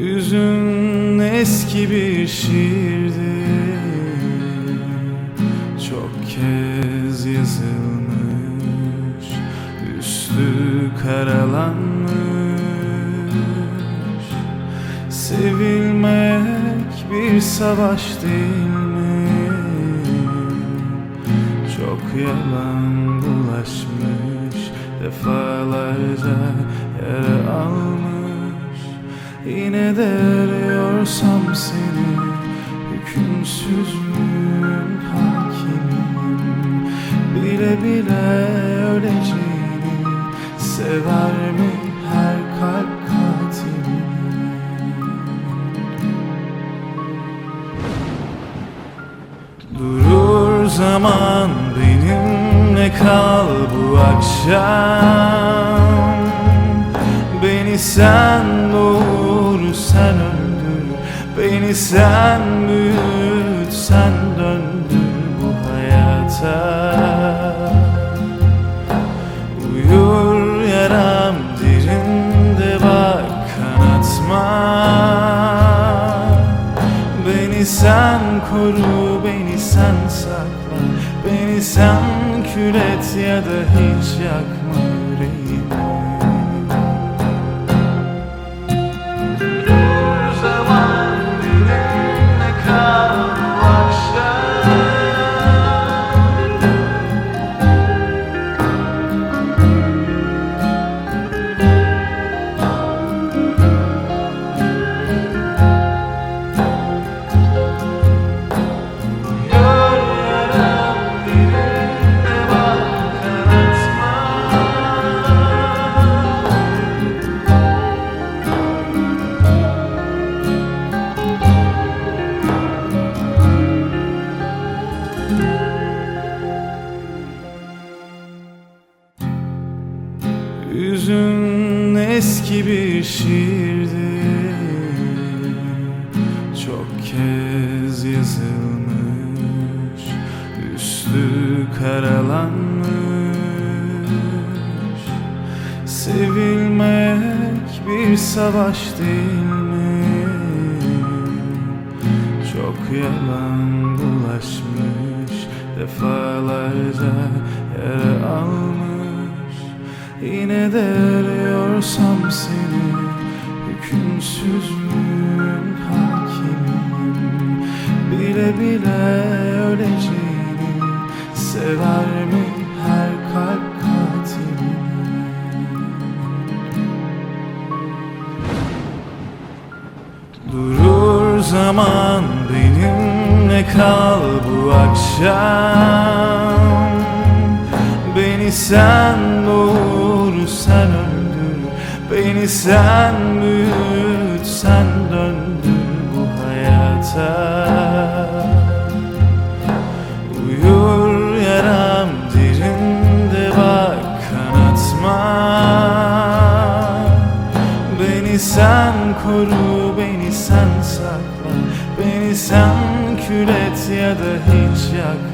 Yüzün eski bir şiirdi Çok kez yazılmış Üstü karalanmış. Sevilmek bir savaş değil mi? Çok yalan bulaşmış Defalarca yara almış Yine de arıyorsam seni Hükümsüz müyüm hakimim Bile bile öleceğini Sever mi her kalp katili Durur zaman benimle kal bu akşam. Beni sen Beni sen büyüt sen döndür bu hayata. Uyur yaram derinde bak kanatma. Beni sen koru, beni sen sakla. Beni sen kül et ya da hiç yakma eski bir şiirdi Çok kez yazılmış Üstü karalanmış. Sevilmek bir savaş değil mi? Çok yalan bulaşmış Defalarca yara almış. Yine de arıyorsam seni Hükümsüz müyüm hakimim Bile bile öleceğini Sever mi her kalp katili? Durur zaman benimle kal bu akşam. Beni sen doğur sen öldür Beni sen büyüt sen döndür bu hayata. Uyur yaram derinde bak kanatma. Beni sen koru, beni sen sakla. Beni sen kül et ya da hiç yakma